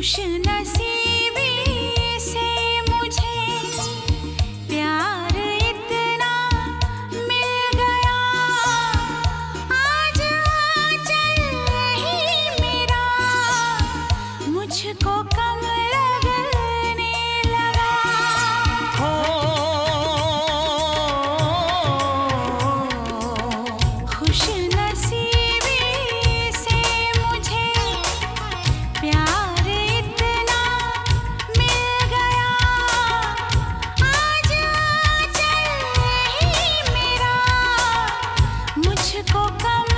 खुश नसीब मुझको कम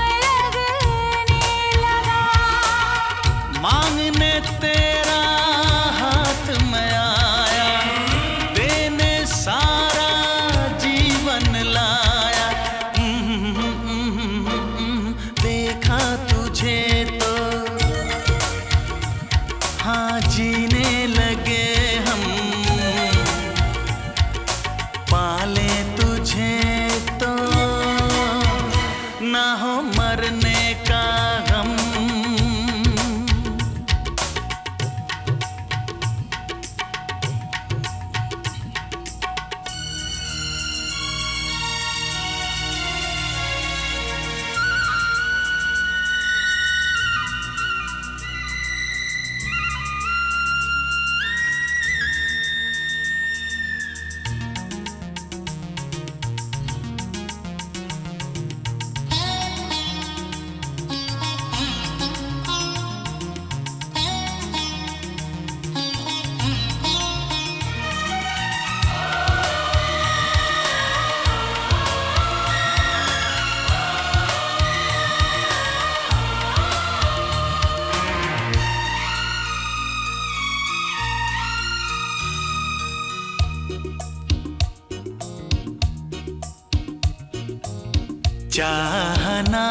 चाहना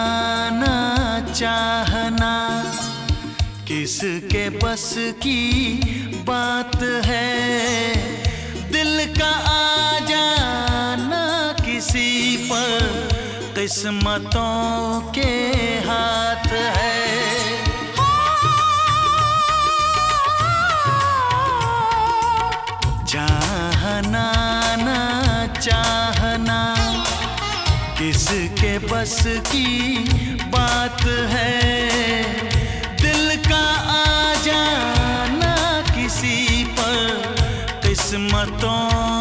ना चाहना, किसके बस की बात है? दिल का आ जाना किसी पर, किस्मतों के हाथ है। किसके बस की बात है। दिल का आ जाना किसी पर किस्मतों